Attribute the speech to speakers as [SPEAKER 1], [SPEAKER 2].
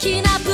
[SPEAKER 1] 的な